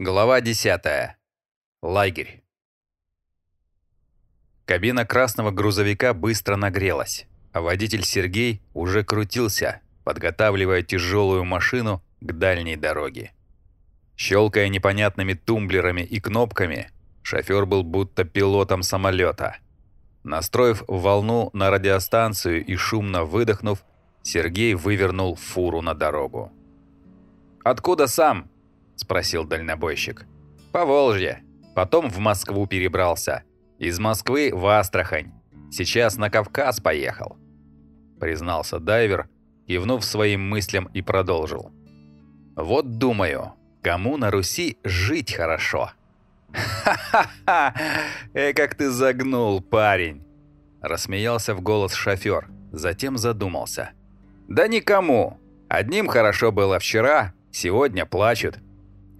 Глава 10. Лагерь. Кабина красного грузовика быстро нагрелась, а водитель Сергей уже крутился, подготавливая тяжелую машину к дальней дороге. Щелкая непонятными тумблерами и кнопками, шофер был будто пилотом самолета. Настроив волну на радиостанцию и шумно выдохнув, Сергей вывернул фуру на дорогу. «Откуда сам?» – спросил дальнобойщик. «По Волжье. Потом в Москву перебрался. Из Москвы в Астрахань. Сейчас на Кавказ поехал», – признался дайвер, кивнув своим мыслям и продолжил. «Вот думаю, кому на Руси жить хорошо?» «Ха-ха-ха! Э, как ты загнул, парень!» Рассмеялся в голос шофер, затем задумался. «Да никому! Одним хорошо было вчера, сегодня плачут.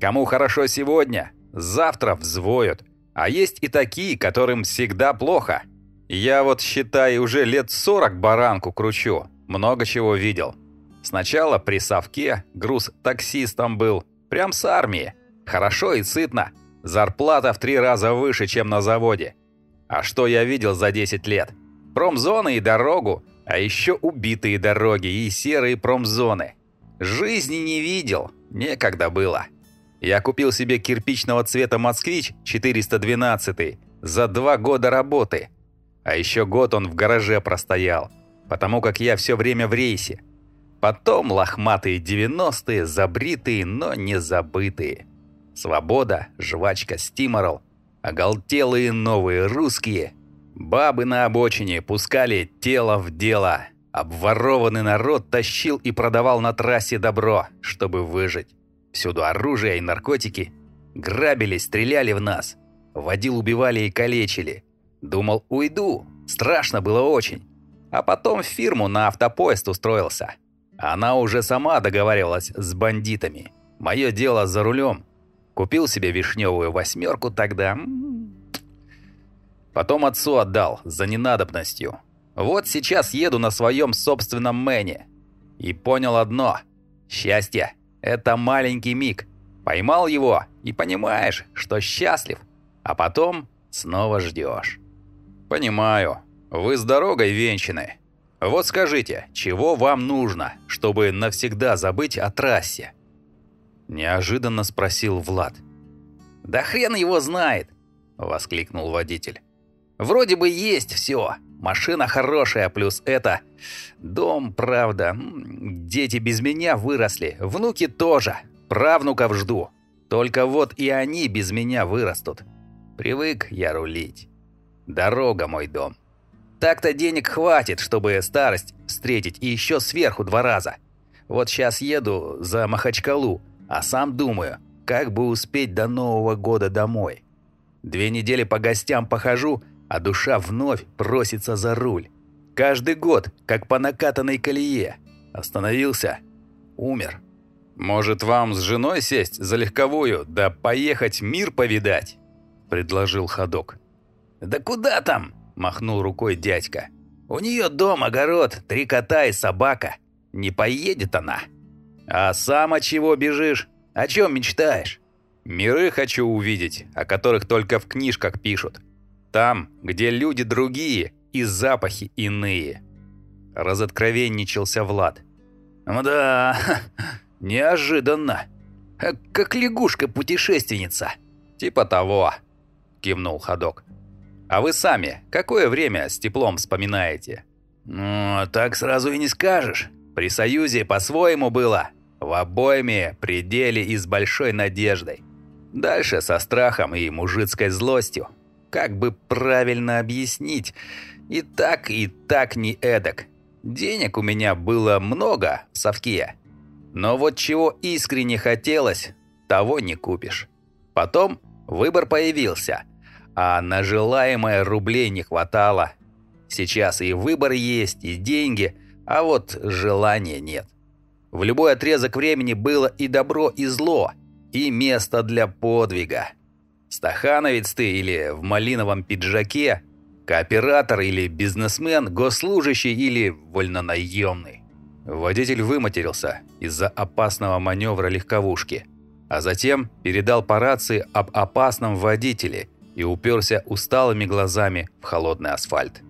Кому хорошо сегодня, завтра взвоют. А есть и такие, которым всегда плохо. Я вот, считай, уже лет 40 баранку кручу. Много чего видел. Сначала при совке груз таксистом был. Прям с армии. Хорошо и сытно. Зарплата в три раза выше, чем на заводе. А что я видел за 10 лет? Промзоны и дорогу, а еще убитые дороги и серые промзоны. Жизни не видел, некогда было. Я купил себе кирпичного цвета «Москвич» 412 за два года работы. А еще год он в гараже простоял, потому как я все время в рейсе. Потом лохматые 90-е, забритые, но не забытые. Свобода, жвачка Стиморал, оголтелые новые русские. Бабы на обочине пускали тело в дело. Обворованный народ тащил и продавал на трассе добро, чтобы выжить. Всюду оружие и наркотики. Грабили, стреляли в нас. Водил, убивали и калечили. Думал, уйду. Страшно было очень. А потом в фирму на автопоезд устроился. Она уже сама договаривалась с бандитами. Мое дело за рулем. Купил себе вишневую восьмерку тогда. Потом отцу отдал за ненадобностью. Вот сейчас еду на своем собственном мэне. И понял одно. Счастье это маленький миг. Поймал его и понимаешь, что счастлив, а потом снова ждешь. Понимаю, вы с дорогой венчаны. Вот скажите, чего вам нужно, чтобы навсегда забыть о трассе? Неожиданно спросил Влад. Да хрен его знает, воскликнул водитель. Вроде бы есть все. Машина хорошая, плюс это... Дом, правда. Дети без меня выросли, внуки тоже. Правнуков жду. Только вот и они без меня вырастут. Привык я рулить. Дорога мой дом. Так-то денег хватит, чтобы старость встретить, и еще сверху два раза. Вот сейчас еду за Махачкалу, а сам думаю, как бы успеть до Нового года домой. Две недели по гостям похожу, а душа вновь просится за руль. Каждый год, как по накатанной колее. Остановился, умер. «Может, вам с женой сесть за легковую, да поехать мир повидать?» – предложил ходок. «Да куда там?» – махнул рукой дядька. «У нее дом, огород, три кота и собака. Не поедет она. А сам от чего бежишь? О чем мечтаешь?» «Миры хочу увидеть, о которых только в книжках пишут. Там, где люди другие и запахи иные. Разоткровенничался Влад. «Да, неожиданно. Как лягушка-путешественница». «Типа того», – кивнул ходок. «А вы сами какое время с теплом вспоминаете?» «Ну, так сразу и не скажешь. При Союзе по-своему было. В обойме, пределе и с большой надеждой. Дальше со страхом и мужицкой злостью. Как бы правильно объяснить? И так, и так не эдак. Денег у меня было много в совке. Но вот чего искренне хотелось, того не купишь. Потом выбор появился, а на желаемое рублей не хватало. Сейчас и выбор есть, и деньги, а вот желания нет. В любой отрезок времени было и добро, и зло, и место для подвига. Стахановец ты или в малиновом пиджаке, кооператор или бизнесмен, госслужащий или вольнонаемный. Водитель выматерился из-за опасного маневра легковушки. а затем передал по рации об опасном водителе и уперся усталыми глазами в холодный асфальт.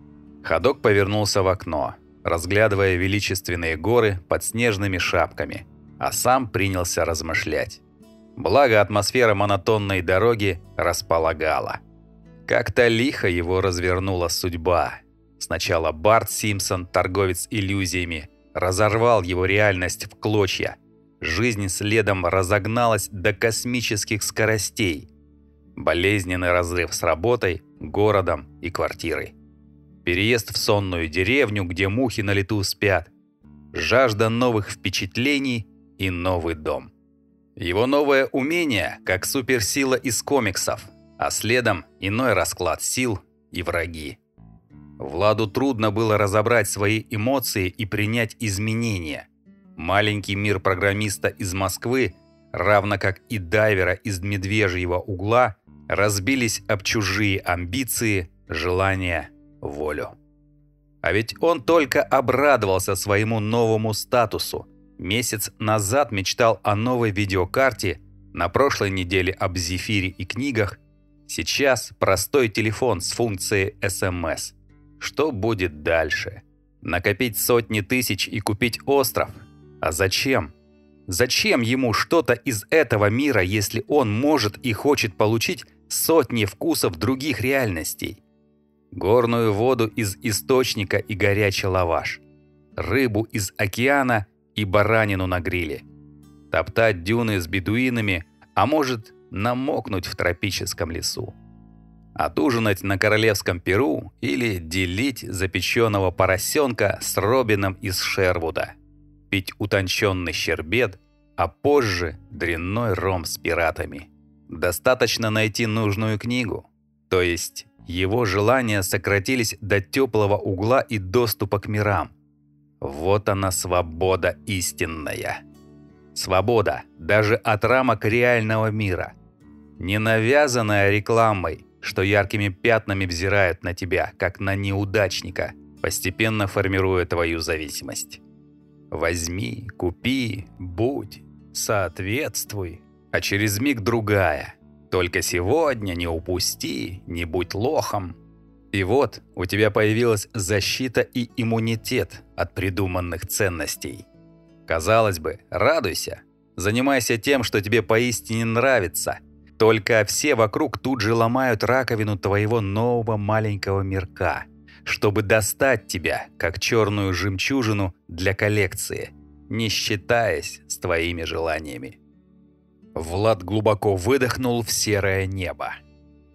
Ходок повернулся в окно, разглядывая величественные горы под снежными шапками, а сам принялся размышлять. Благо атмосфера монотонной дороги располагала. Как-то лихо его развернула судьба. Сначала Барт Симпсон, торговец иллюзиями, разорвал его реальность в клочья. Жизнь следом разогналась до космических скоростей. Болезненный разрыв с работой, городом и квартирой. Переезд в сонную деревню, где мухи на лету спят. Жажда новых впечатлений и новый дом. Его новое умение, как суперсила из комиксов, а следом иной расклад сил и враги. Владу трудно было разобрать свои эмоции и принять изменения. Маленький мир программиста из Москвы, равно как и дайвера из медвежьего угла, разбились об чужие амбиции, желания, волю. А ведь он только обрадовался своему новому статусу – Месяц назад мечтал о новой видеокарте, на прошлой неделе об зефире и книгах. Сейчас простой телефон с функцией SMS. Что будет дальше? Накопить сотни тысяч и купить остров? А зачем? Зачем ему что-то из этого мира, если он может и хочет получить сотни вкусов других реальностей? Горную воду из источника и горячий лаваш. Рыбу из океана – и баранину на гриле. Топтать дюны с бедуинами, а может намокнуть в тропическом лесу. Отужинать на королевском перу или делить запеченного поросенка с Робином из Шервуда. Пить утонченный щербет, а позже дрянной ром с пиратами. Достаточно найти нужную книгу. То есть его желания сократились до теплого угла и доступа к мирам. Вот она свобода истинная. Свобода даже от рамок реального мира. Не навязанная рекламой, что яркими пятнами взирают на тебя, как на неудачника, постепенно формируя твою зависимость. Возьми, купи, будь, соответствуй, а через миг другая. Только сегодня не упусти, не будь лохом, и вот у тебя появилась защита и иммунитет от придуманных ценностей. Казалось бы, радуйся. Занимайся тем, что тебе поистине нравится. Только все вокруг тут же ломают раковину твоего нового маленького мирка, чтобы достать тебя, как черную жемчужину для коллекции, не считаясь с твоими желаниями. Влад глубоко выдохнул в серое небо.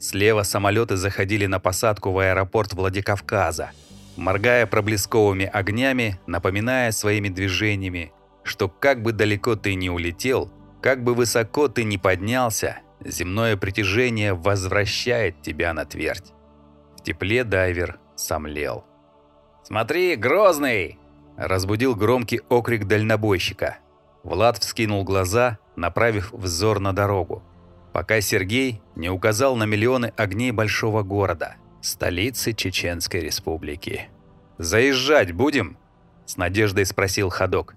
Слева самолеты заходили на посадку в аэропорт Владикавказа, моргая проблесковыми огнями, напоминая своими движениями, что как бы далеко ты ни улетел, как бы высоко ты ни поднялся, земное притяжение возвращает тебя на твердь. В тепле дайвер сомлел. «Смотри, Грозный!» – разбудил громкий окрик дальнобойщика. Влад вскинул глаза, направив взор на дорогу пока Сергей не указал на миллионы огней большого города, столицы Чеченской Республики. «Заезжать будем?» – с надеждой спросил Ходок.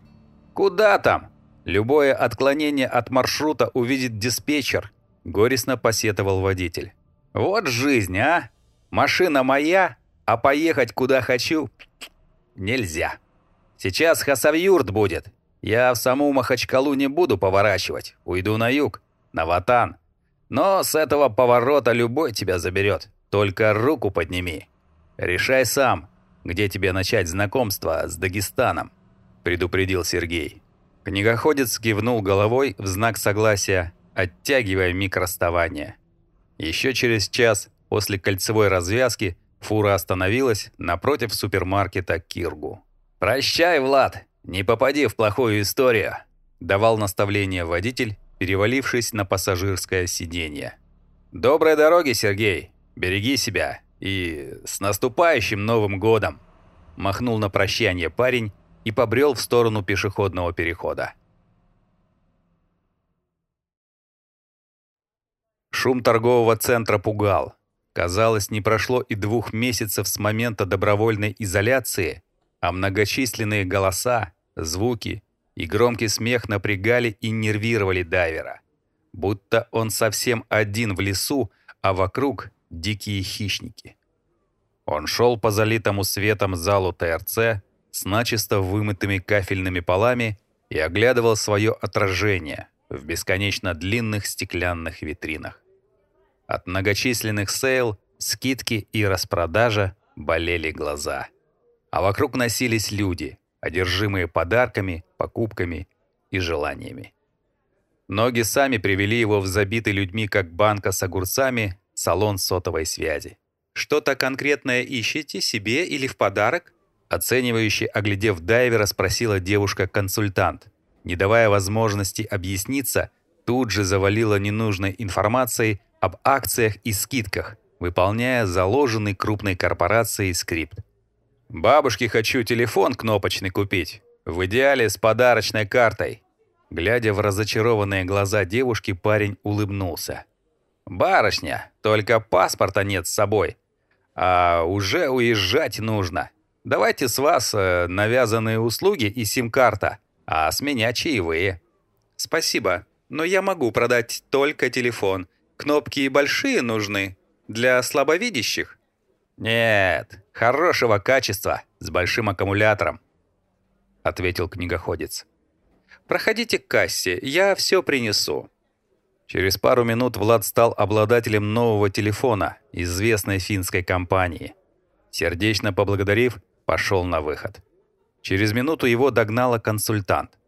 «Куда там? Любое отклонение от маршрута увидит диспетчер», – горестно посетовал водитель. «Вот жизнь, а! Машина моя, а поехать куда хочу нельзя. Сейчас Хасавюрт будет. Я в саму Махачкалу не буду поворачивать, уйду на юг, на Ватан. Но с этого поворота любой тебя заберет. Только руку подними. Решай сам, где тебе начать знакомство с Дагестаном», – предупредил Сергей. Книгоходец кивнул головой в знак согласия, оттягивая миг расставания. Еще через час после кольцевой развязки фура остановилась напротив супермаркета «Киргу». «Прощай, Влад, не попади в плохую историю», – давал наставление водитель перевалившись на пассажирское сиденье. «Доброй дороги, Сергей! Береги себя! И с наступающим Новым годом!» Махнул на прощание парень и побрел в сторону пешеходного перехода. Шум торгового центра пугал. Казалось, не прошло и двух месяцев с момента добровольной изоляции, а многочисленные голоса, звуки и громкий смех напрягали и нервировали дайвера. будто он совсем один в лесу, а вокруг дикие хищники. Он шел по залитому светом залу ТРЦ с начисто вымытыми кафельными полами и оглядывал свое отражение в бесконечно длинных стеклянных витринах. От многочисленных sale, скидки и распродажа болели глаза. А вокруг носились люди, одержимые подарками, покупками и желаниями. Ноги сами привели его в забитый людьми, как банка с огурцами, салон сотовой связи. «Что-то конкретное ищете себе или в подарок?» Оценивающе оглядев дайвера, спросила девушка-консультант. Не давая возможности объясниться, тут же завалила ненужной информацией об акциях и скидках, выполняя заложенный крупной корпорацией скрипт. «Бабушке хочу телефон кнопочный купить, в идеале с подарочной картой». Глядя в разочарованные глаза девушки, парень улыбнулся. «Барышня, только паспорта нет с собой. А уже уезжать нужно. Давайте с вас э, навязанные услуги и сим-карта, а с меня чаевые». «Спасибо, но я могу продать только телефон. Кнопки большие нужны для слабовидящих?» «Нет, хорошего качества, с большим аккумулятором», — ответил книгоходец. «Проходите к кассе, я все принесу». Через пару минут Влад стал обладателем нового телефона известной финской компании. Сердечно поблагодарив, пошел на выход. Через минуту его догнала консультант.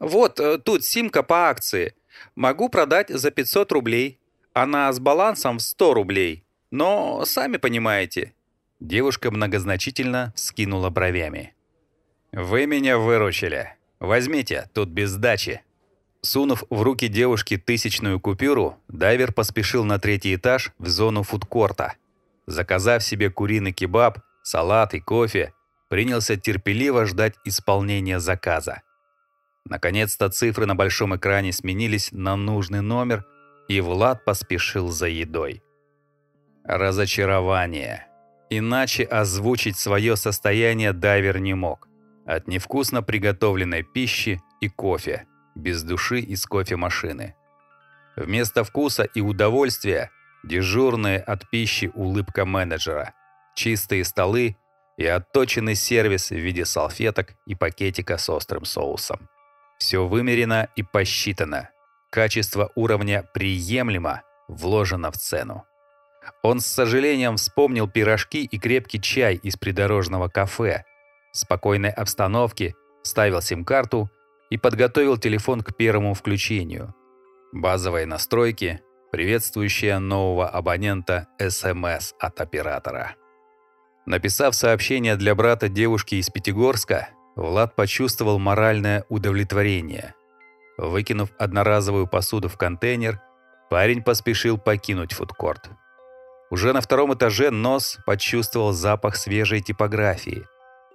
«Вот, э, тут симка по акции. Могу продать за 500 рублей. Она с балансом в 100 рублей. Но, сами понимаете». Девушка многозначительно скинула бровями. «Вы меня выручили. Возьмите, тут без сдачи». Сунув в руки девушки тысячную купюру, дайвер поспешил на третий этаж в зону фудкорта. Заказав себе куриный кебаб, салат и кофе, принялся терпеливо ждать исполнения заказа. Наконец-то цифры на большом экране сменились на нужный номер, и Влад поспешил за едой. Разочарование. Иначе озвучить свое состояние дайвер не мог. От невкусно приготовленной пищи и кофе, без души из кофемашины. Вместо вкуса и удовольствия дежурная от пищи улыбка менеджера, чистые столы и отточенный сервис в виде салфеток и пакетика с острым соусом. Все вымерено и посчитано. Качество уровня приемлемо вложено в цену. Он с сожалением вспомнил пирожки и крепкий чай из придорожного кафе. В спокойной обстановке вставил сим-карту и подготовил телефон к первому включению. Базовые настройки, приветствующие нового абонента СМС от оператора. Написав сообщение для брата девушки из Пятигорска, Влад почувствовал моральное удовлетворение. Выкинув одноразовую посуду в контейнер, парень поспешил покинуть фудкорт. Уже на втором этаже нос почувствовал запах свежей типографии,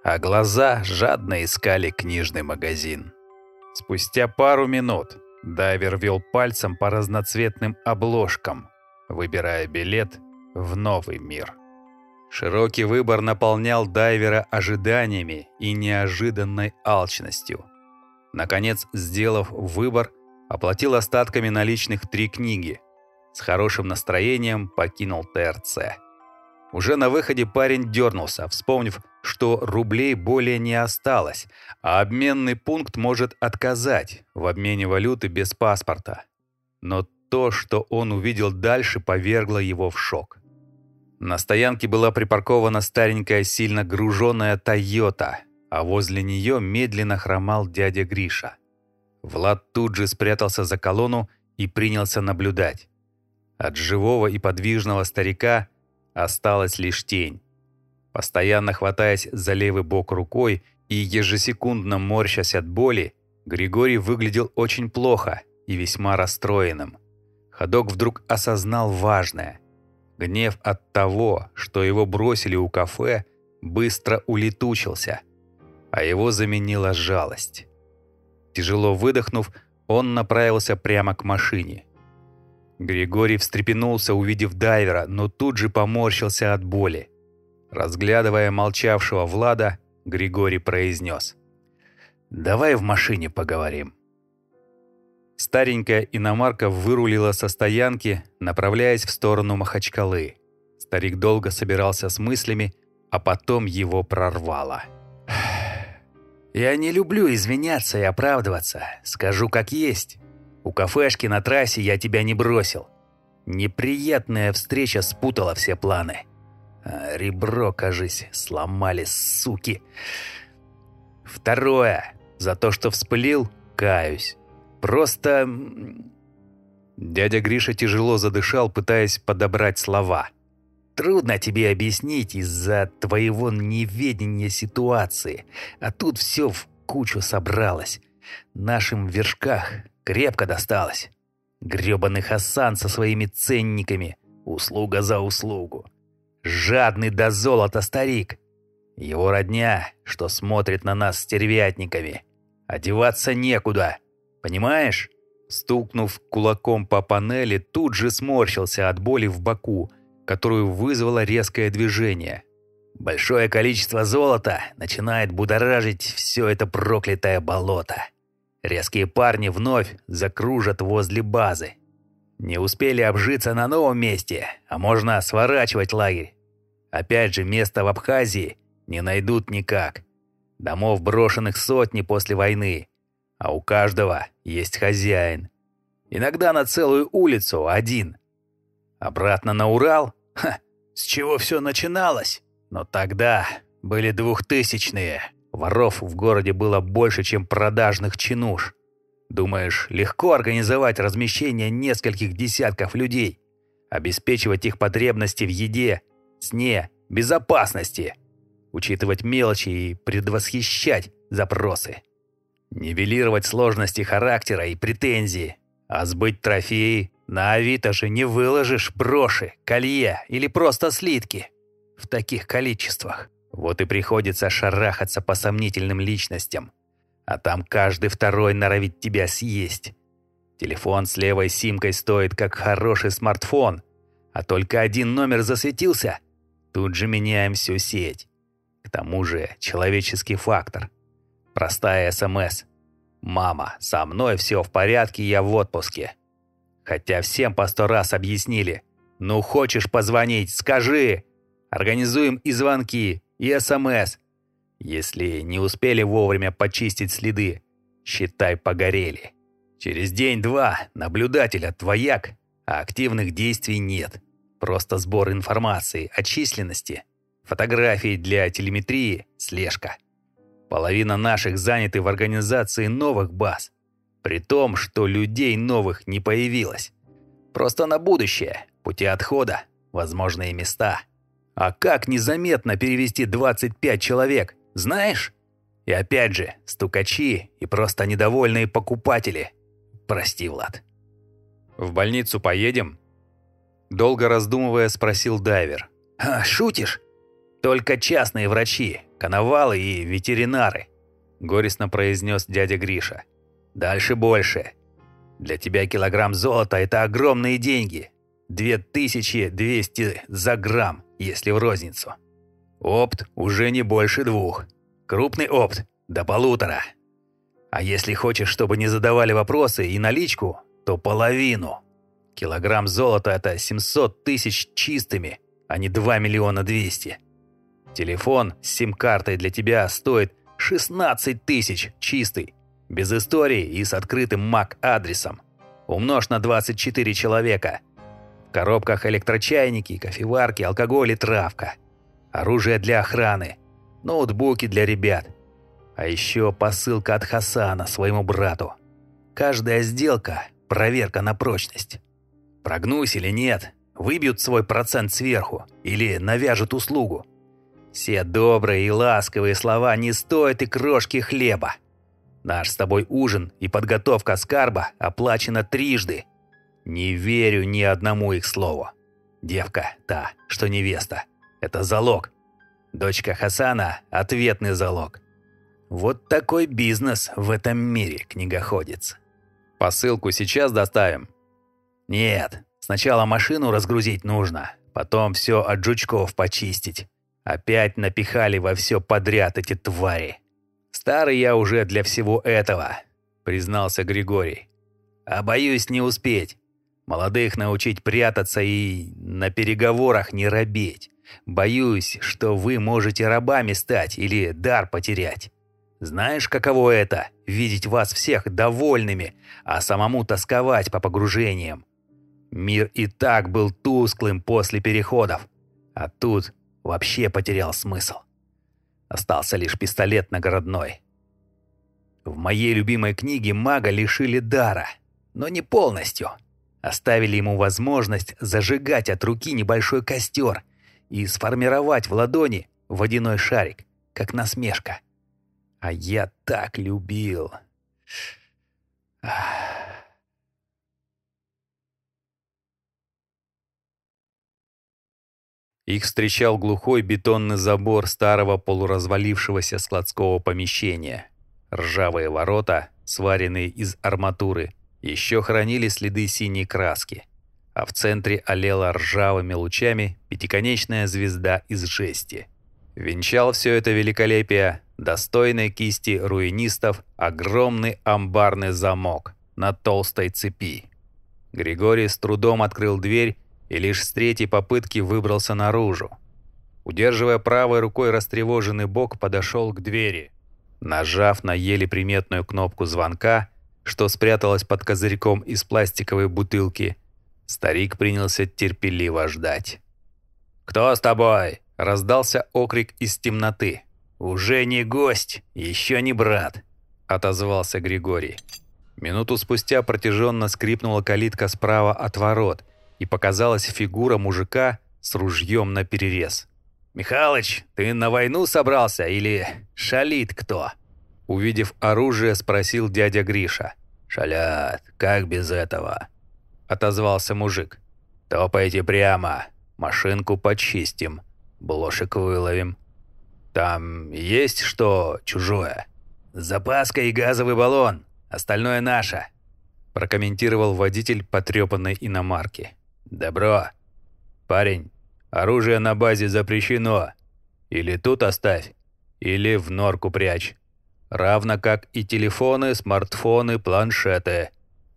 а глаза жадно искали книжный магазин. Спустя пару минут дайвер вел пальцем по разноцветным обложкам, выбирая билет в новый мир. Широкий выбор наполнял дайвера ожиданиями и неожиданной алчностью. Наконец, сделав выбор, оплатил остатками наличных три книги. С хорошим настроением покинул ТРЦ. Уже на выходе парень дернулся, вспомнив, что рублей более не осталось, а обменный пункт может отказать в обмене валюты без паспорта. Но то, что он увидел дальше, повергло его в шок. На стоянке была припаркована старенькая, сильно груженная «Тойота», а возле нее медленно хромал дядя Гриша. Влад тут же спрятался за колонну и принялся наблюдать. От живого и подвижного старика осталась лишь тень. Постоянно хватаясь за левый бок рукой и ежесекундно морщась от боли, Григорий выглядел очень плохо и весьма расстроенным. Ходок вдруг осознал важное – Гнев от того, что его бросили у кафе, быстро улетучился, а его заменила жалость. Тяжело выдохнув, он направился прямо к машине. Григорий встрепенулся, увидев дайвера, но тут же поморщился от боли. Разглядывая молчавшего Влада, Григорий произнес. «Давай в машине поговорим». Старенькая иномарка вырулила со стоянки, направляясь в сторону Махачкалы. Старик долго собирался с мыслями, а потом его прорвало. «Я не люблю извиняться и оправдываться. Скажу как есть. У кафешки на трассе я тебя не бросил. Неприятная встреча спутала все планы. А ребро, кажись, сломали, суки. Второе. За то, что вспылил, каюсь. Просто...» Дядя Гриша тяжело задышал, пытаясь подобрать слова. «Трудно тебе объяснить из-за твоего неведения ситуации, а тут все в кучу собралось. Нашим вершках крепко досталось. Грёбаный Хасан со своими ценниками, услуга за услугу. Жадный до золота старик. Его родня, что смотрит на нас стервятниками. Одеваться некуда. Понимаешь? Стукнув кулаком по панели, тут же сморщился от боли в боку, которую вызвало резкое движение. Большое количество золота начинает будоражить все это проклятое болото. Резкие парни вновь закружат возле базы. Не успели обжиться на новом месте, а можно сворачивать лагерь. Опять же, место в Абхазии не найдут никак. Домов брошенных сотни после войны, а у каждого есть хозяин. Иногда на целую улицу один. Обратно на Урал? Ха, с чего все начиналось? Но тогда были двухтысячные. Воров в городе было больше, чем продажных чинуш. Думаешь, легко организовать размещение нескольких десятков людей? Обеспечивать их потребности в еде, сне, безопасности? Учитывать мелочи и предвосхищать запросы? Нивелировать сложности характера и претензии, а сбыть трофеи на Авито же не выложишь броши, колье или просто слитки в таких количествах. Вот и приходится шарахаться по сомнительным личностям. А там каждый второй норовит тебя съесть. Телефон с левой симкой стоит как хороший смартфон, а только один номер засветился, тут же меняем всю сеть. К тому же человеческий фактор. Простая СМС. «Мама, со мной все в порядке, я в отпуске». Хотя всем по сто раз объяснили. «Ну, хочешь позвонить, скажи!» Организуем и звонки, и СМС. Если не успели вовремя почистить следы, считай, погорели. Через день-два наблюдателя твояк, а активных действий нет. Просто сбор информации о численности, фотографии для телеметрии, слежка. Половина наших заняты в организации новых баз, при том, что людей новых не появилось. Просто на будущее, пути отхода, возможные места – а как незаметно перевести 25 человек, знаешь? И опять же, стукачи и просто недовольные покупатели. Прости, Влад. В больницу поедем? Долго раздумывая, спросил дайвер. А, шутишь? Только частные врачи, коновалы и ветеринары. Горестно произнес дядя Гриша. Дальше больше. Для тебя килограмм золота – это огромные деньги. 2200 за грамм если в розницу. Опт уже не больше двух. Крупный опт до полутора. А если хочешь, чтобы не задавали вопросы и наличку, то половину. Килограмм золота – это 700 тысяч чистыми, а не 2 миллиона 200. Телефон с сим-картой для тебя стоит 16 тысяч чистый, без истории и с открытым MAC-адресом. Умножь на 24 человека – в коробках электрочайники, кофеварки, алкоголь и травка. Оружие для охраны. Ноутбуки для ребят. А еще посылка от Хасана своему брату. Каждая сделка – проверка на прочность. Прогнусь или нет, выбьют свой процент сверху или навяжут услугу. Все добрые и ласковые слова не стоят и крошки хлеба. Наш с тобой ужин и подготовка скарба оплачена трижды – не верю ни одному их слову. Девка, та, что невеста, это залог. Дочка Хасана – ответный залог. Вот такой бизнес в этом мире, книгоходец. Посылку сейчас доставим? Нет, сначала машину разгрузить нужно, потом все от жучков почистить. Опять напихали во все подряд эти твари. Старый я уже для всего этого, признался Григорий. а боюсь не успеть. Молодых научить прятаться и на переговорах не робеть. Боюсь, что вы можете рабами стать или дар потерять. Знаешь, каково это — видеть вас всех довольными, а самому тосковать по погружениям? Мир и так был тусклым после переходов, а тут вообще потерял смысл. Остался лишь пистолет нагородной. В моей любимой книге мага лишили дара, но не полностью — Оставили ему возможность зажигать от руки небольшой костер и сформировать в ладони водяной шарик, как насмешка. А я так любил. Их встречал глухой бетонный забор старого полуразвалившегося складского помещения. Ржавые ворота, сваренные из арматуры, еще хранили следы синей краски, а в центре олела ржавыми лучами пятиконечная звезда из жести. Венчал все это великолепие достойной кисти руинистов огромный амбарный замок на толстой цепи. Григорий с трудом открыл дверь и лишь с третьей попытки выбрался наружу. Удерживая правой рукой растревоженный бок, подошел к двери. Нажав на еле приметную кнопку звонка, что спряталась под козырьком из пластиковой бутылки, старик принялся терпеливо ждать. «Кто с тобой?» — раздался окрик из темноты. «Уже не гость, еще не брат», — отозвался Григорий. Минуту спустя протяженно скрипнула калитка справа от ворот, и показалась фигура мужика с ружьем наперерез. «Михалыч, ты на войну собрался или шалит кто?» Увидев оружие, спросил дядя Гриша. «Шалят, как без этого?» Отозвался мужик. «Топайте прямо, машинку почистим, блошек выловим. Там есть что чужое?» «Запаска и газовый баллон, остальное наше», прокомментировал водитель потрепанной иномарки. «Добро. Парень, оружие на базе запрещено. Или тут оставь, или в норку прячь равно как и телефоны, смартфоны, планшеты.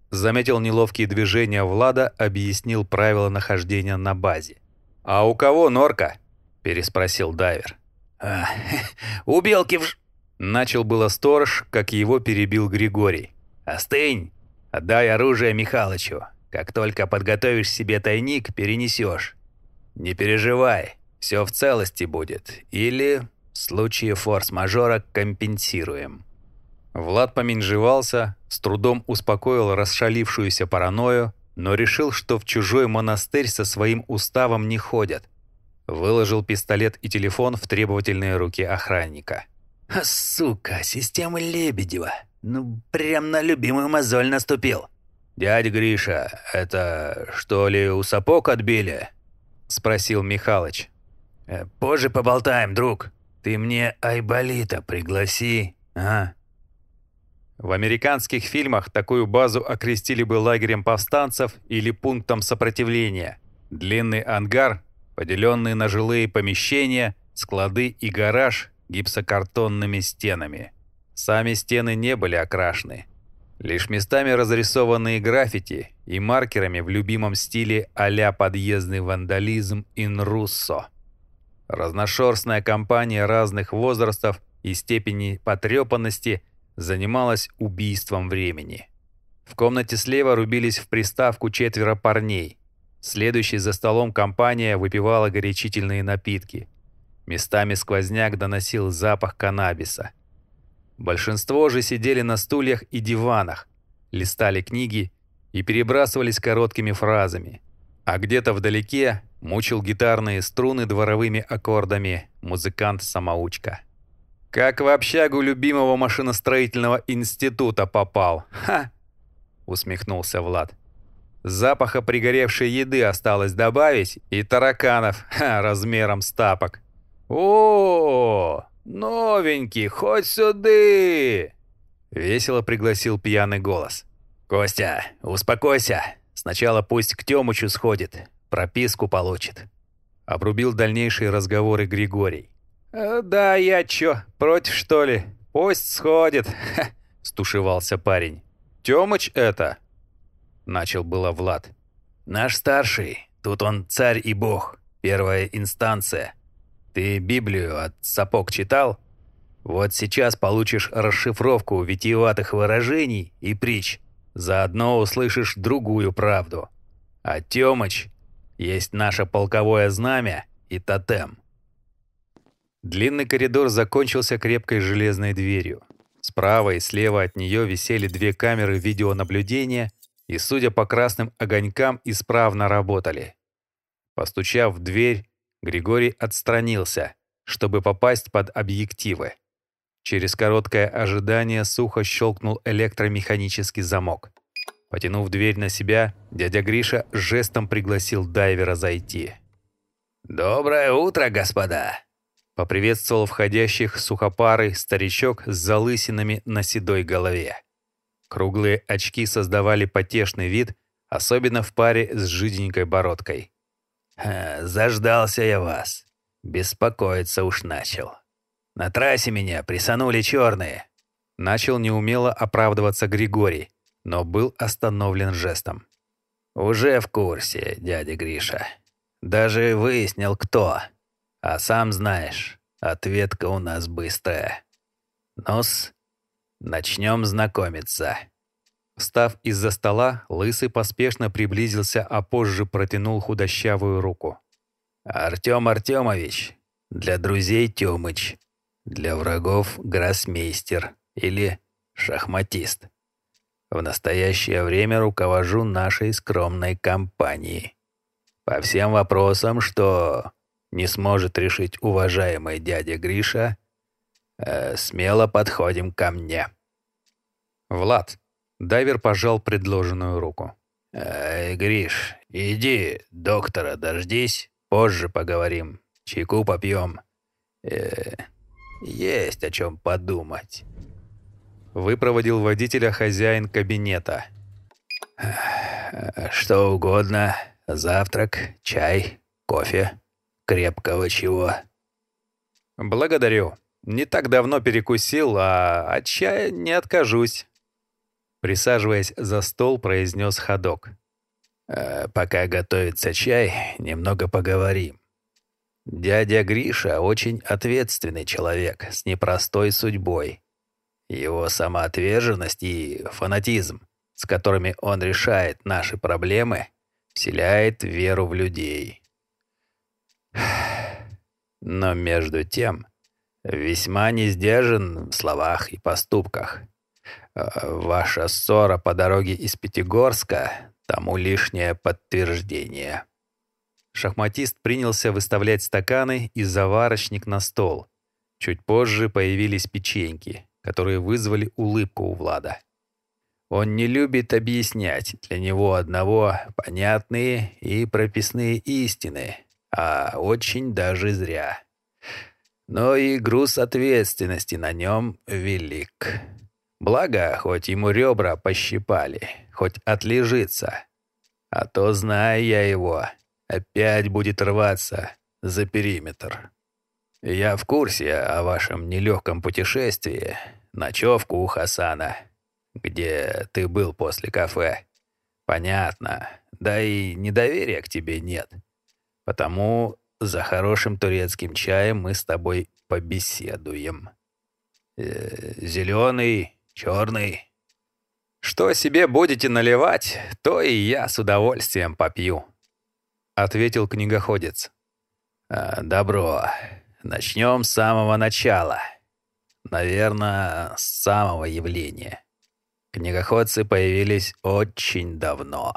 Заметил неловкие движения Влада, объяснил правила нахождения на базе. «А у кого норка?» – переспросил дайвер. «А, «У белки в...» Начал было сторож, как его перебил Григорий. «Остынь! Отдай оружие Михалычу. Как только подготовишь себе тайник, перенесешь. Не переживай, все в целости будет. Или в случае форс-мажора компенсируем». Влад поменжевался, с трудом успокоил расшалившуюся паранойю, но решил, что в чужой монастырь со своим уставом не ходят. Выложил пистолет и телефон в требовательные руки охранника. «Сука, система Лебедева. Ну, прям на любимую мозоль наступил». «Дядя Гриша, это что ли у сапог отбили?» — спросил Михалыч. «Э, «Позже поболтаем, друг», ты мне Айболита пригласи, а?» В американских фильмах такую базу окрестили бы лагерем повстанцев или пунктом сопротивления. Длинный ангар, поделенный на жилые помещения, склады и гараж гипсокартонными стенами. Сами стены не были окрашены. Лишь местами разрисованные граффити и маркерами в любимом стиле а-ля подъездный вандализм ин руссо. Разношерстная компания разных возрастов и степени потрепанности занималась убийством времени. В комнате слева рубились в приставку четверо парней. Следующей за столом компания выпивала горячительные напитки. Местами сквозняк доносил запах каннабиса. Большинство же сидели на стульях и диванах, листали книги и перебрасывались короткими фразами. А где-то вдалеке Мучил гитарные струны дворовыми аккордами музыкант-самоучка. «Как в общагу любимого машиностроительного института попал! Ха!» — усмехнулся Влад. «Запаха пригоревшей еды осталось добавить и тараканов ха, размером с тапок. о, новенький, хоть сюды!» Весело пригласил пьяный голос. «Костя, успокойся. Сначала пусть к Тёмычу сходит. Прописку получит. Обрубил дальнейшие разговоры Григорий. «Э, «Да я чё, против что ли? Пусть сходит», — стушевался парень. «Тёмыч это?» начал было Влад. «Наш старший, тут он царь и бог, первая инстанция. Ты Библию от сапог читал? Вот сейчас получишь расшифровку витиеватых выражений и притч. Заодно услышишь другую правду. А Тёмыч есть наше полковое знамя и тотем. Длинный коридор закончился крепкой железной дверью. Справа и слева от нее висели две камеры видеонаблюдения и, судя по красным огонькам, исправно работали. Постучав в дверь, Григорий отстранился, чтобы попасть под объективы. Через короткое ожидание сухо щелкнул электромеханический замок. Потянув дверь на себя, дядя Гриша жестом пригласил дайвера зайти. «Доброе утро, господа!» Поприветствовал входящих сухопарый старичок с залысинами на седой голове. Круглые очки создавали потешный вид, особенно в паре с жиденькой бородкой. «Заждался я вас. Беспокоиться уж начал. На трассе меня присанули черные». Начал неумело оправдываться Григорий, но был остановлен жестом. «Уже в курсе, дядя Гриша. Даже выяснил, кто. А сам знаешь, ответка у нас быстрая. Нос, начнем знакомиться». Встав из-за стола, Лысый поспешно приблизился, а позже протянул худощавую руку. «Артем Артемович, для друзей Тёмыч, для врагов гроссмейстер или шахматист. В настоящее время руковожу нашей скромной компанией. По всем вопросам, что не сможет решить уважаемый дядя Гриша, э, смело подходим ко мне. Влад. Дайвер пожал предложенную руку. «Эй, Гриш, иди, доктора дождись, позже поговорим, чайку попьем. Э, есть о чем подумать. Выпроводил водителя хозяин кабинета. Что угодно. Завтрак, чай, кофе, крепкого чего. Благодарю. Не так давно перекусил, а от чая не откажусь. Присаживаясь за стол, произнес ходок. «Э, «Пока готовится чай, немного поговорим. Дядя Гриша очень ответственный человек с непростой судьбой. Его самоотверженность и фанатизм, с которыми он решает наши проблемы, вселяет веру в людей. Но между тем, весьма не сдержан в словах и поступках. Э, ваша ссора по дороге из Пятигорска тому лишнее подтверждение. Шахматист принялся выставлять стаканы и заварочник на стол. Чуть позже появились печеньки, которые вызвали улыбку у Влада. Он не любит объяснять для него одного понятные и прописные истины, а очень даже зря. Но и груз ответственности на нем велик. Благо, хоть ему ребра пощипали, хоть отлежится. А то, зная я его, опять будет рваться за периметр. Я в курсе о вашем нелегком путешествии, ночевку у Хасана, где ты был после кафе. Понятно, да и недоверия к тебе нет. Потому за хорошим турецким чаем мы с тобой побеседуем. Э, зеленый, черный. Что себе будете наливать, то и я с удовольствием попью. — ответил книгоходец. «А, «Добро. Начнем с самого начала. Наверное, с самого явления. Книгоходцы появились очень давно.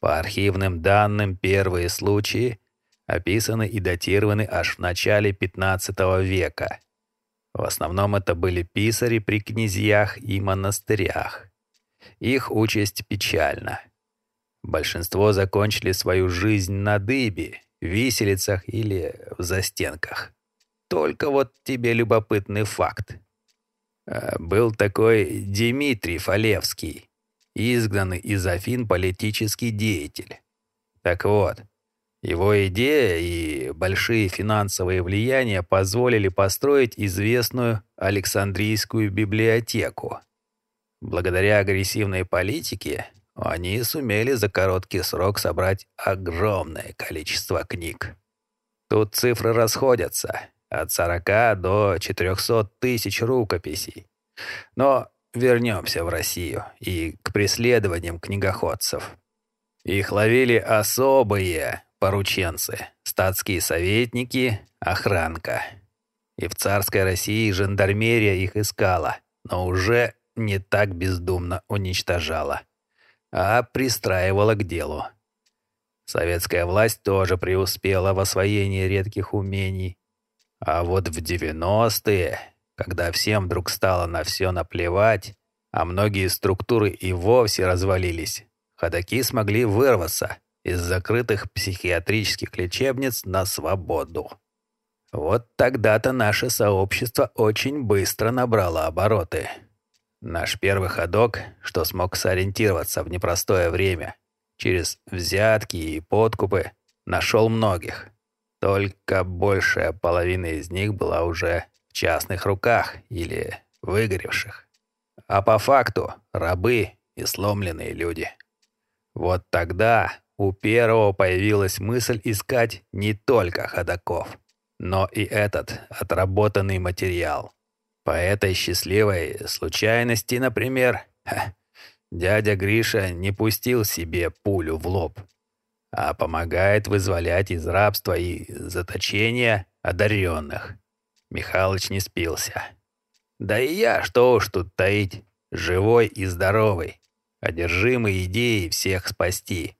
По архивным данным, первые случаи описаны и датированы аж в начале 15 века. В основном это были писари при князьях и монастырях. Их участь печальна. Большинство закончили свою жизнь на дыбе, виселицах или в застенках. Только вот тебе любопытный факт. А, был такой Дмитрий Фалевский, изгнанный из Афин политический деятель. Так вот, его идея и большие финансовые влияния позволили построить известную Александрийскую библиотеку. Благодаря агрессивной политике они сумели за короткий срок собрать огромное количество книг. Тут цифры расходятся от 40 до 400 тысяч рукописей. Но вернемся в Россию и к преследованиям книгоходцев. Их ловили особые порученцы, статские советники, охранка. И в царской России жандармерия их искала, но уже не так бездумно уничтожала, а пристраивала к делу. Советская власть тоже преуспела в освоении редких умений. А вот в 90-е, когда всем вдруг стало на все наплевать, а многие структуры и вовсе развалились, ходаки смогли вырваться из закрытых психиатрических лечебниц на свободу. Вот тогда-то наше сообщество очень быстро набрало обороты. Наш первый ходок, что смог сориентироваться в непростое время, через взятки и подкупы, нашел многих. Только большая половина из них была уже в частных руках или выгоревших. А по факту рабы и сломленные люди. Вот тогда у первого появилась мысль искать не только ходаков – но и этот отработанный материал. По этой счастливой случайности, например, ха, дядя Гриша не пустил себе пулю в лоб, а помогает вызволять из рабства и заточения одаренных. Михалыч не спился. Да и я, что уж тут таить, живой и здоровый, одержимый идеей всех спасти.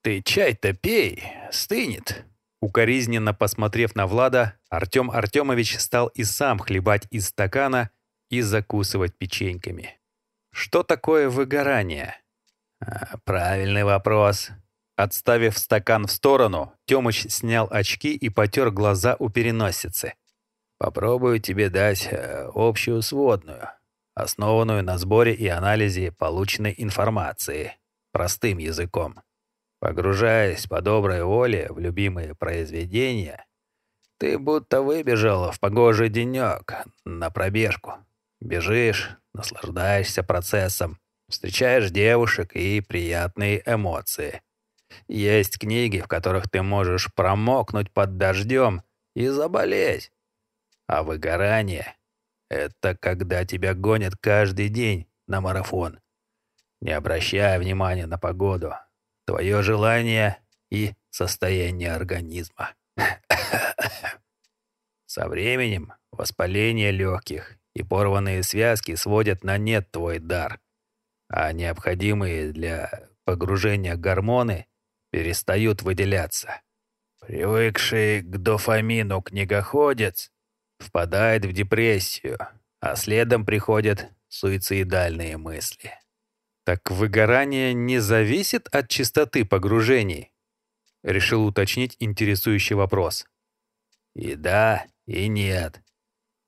Ты чай-то пей, стынет. Укоризненно посмотрев на Влада, Артем Артемович стал и сам хлебать из стакана и закусывать печеньками. Что такое выгорание? А, правильный вопрос. Отставив стакан в сторону, Тёмыч снял очки и потер глаза у переносицы. Попробую тебе дать э, общую сводную, основанную на сборе и анализе полученной информации, простым языком. Погружаясь по доброй воле в любимые произведения, ты будто выбежал в погожий денек на пробежку. Бежишь, наслаждаешься процессом, встречаешь девушек и приятные эмоции. Есть книги, в которых ты можешь промокнуть под дождем и заболеть. А выгорание — это когда тебя гонят каждый день на марафон, не обращая внимания на погоду, твое желание и состояние организма. Со временем воспаление легких и порванные связки сводят на нет твой дар, а необходимые для погружения гормоны перестают выделяться. Привыкший к дофамину книгоходец впадает в депрессию, а следом приходят суицидальные мысли. Так выгорание не зависит от частоты погружений? Решил уточнить интересующий вопрос. И да, и нет.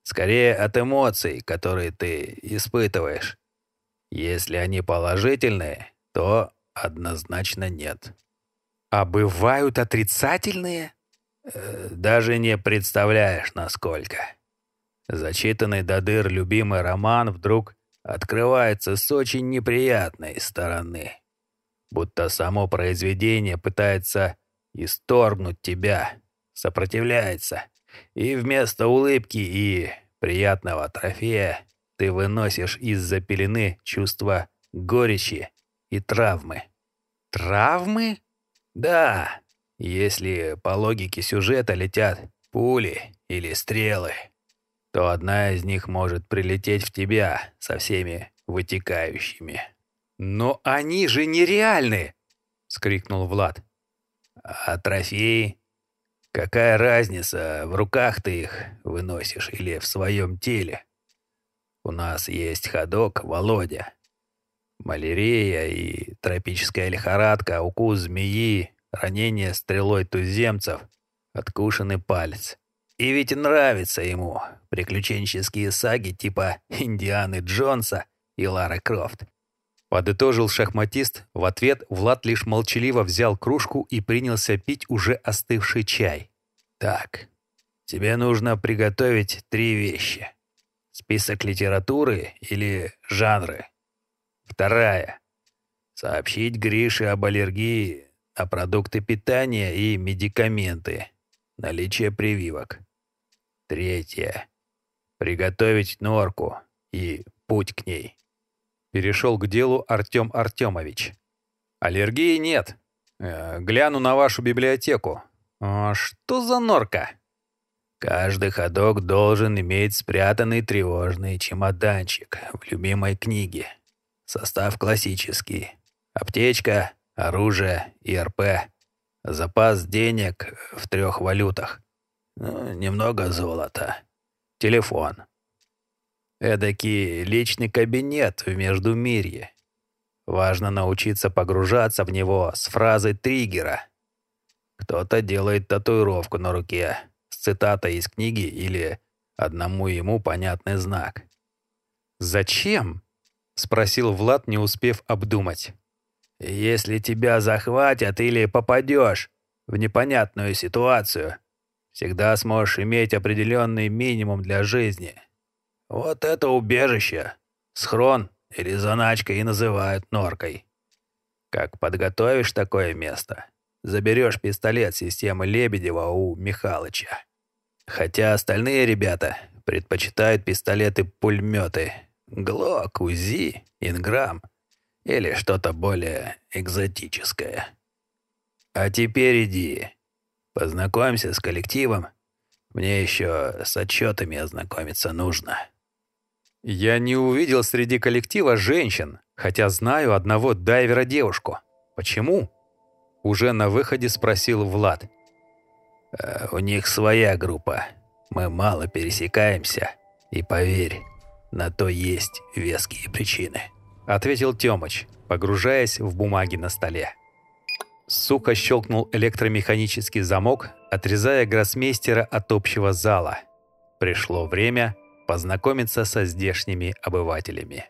Скорее от эмоций, которые ты испытываешь. Если они положительные, то однозначно нет. А бывают отрицательные? Э, даже не представляешь, насколько. Зачитанный до дыр любимый роман вдруг открывается с очень неприятной стороны. Будто само произведение пытается исторгнуть тебя, сопротивляется, и вместо улыбки и приятного трофея ты выносишь из-за пелены чувство горечи и травмы. Травмы? Да, если по логике сюжета летят пули или стрелы то одна из них может прилететь в тебя со всеми вытекающими. «Но они же нереальны!» — скрикнул Влад. «А трофеи? Какая разница, в руках ты их выносишь или в своем теле? У нас есть ходок Володя. Малярия и тропическая лихорадка, укус змеи, ранение стрелой туземцев, откушенный палец. И ведь нравится ему приключенческие саги типа Индианы Джонса и Лары Крофт. Подытожил шахматист, в ответ Влад лишь молчаливо взял кружку и принялся пить уже остывший чай. «Так, тебе нужно приготовить три вещи. Список литературы или жанры. Вторая. Сообщить Грише об аллергии на продукты питания и медикаменты. Наличие прививок. Третье. Приготовить норку и путь к ней. Перешел к делу Артем Артемович. Аллергии нет. Э, гляну на вашу библиотеку. А что за норка? Каждый ходок должен иметь спрятанный тревожный чемоданчик в любимой книге. Состав классический. Аптечка, оружие, ИРП. Запас денег в трех валютах. Ну, немного золота. Телефон. Эдакий личный кабинет в Междумирье. Важно научиться погружаться в него с фразы триггера. Кто-то делает татуировку на руке с цитатой из книги или одному ему понятный знак. «Зачем?» — спросил Влад, не успев обдумать. «Если тебя захватят или попадешь в непонятную ситуацию, всегда сможешь иметь определенный минимум для жизни. Вот это убежище, схрон или заначка и называют норкой. Как подготовишь такое место, заберешь пистолет системы Лебедева у Михалыча. Хотя остальные ребята предпочитают пистолеты-пулеметы Глок, УЗИ, Инграм или что-то более экзотическое. А теперь иди, познакомься с коллективом. Мне еще с отчетами ознакомиться нужно. Я не увидел среди коллектива женщин, хотя знаю одного дайвера-девушку. Почему? Уже на выходе спросил Влад. Э, «У них своя группа. Мы мало пересекаемся. И поверь, на то есть веские причины», — ответил Тёмыч, погружаясь в бумаги на столе. Сухо щелкнул электромеханический замок, отрезая гроссмейстера от общего зала. Пришло время познакомиться со здешними обывателями.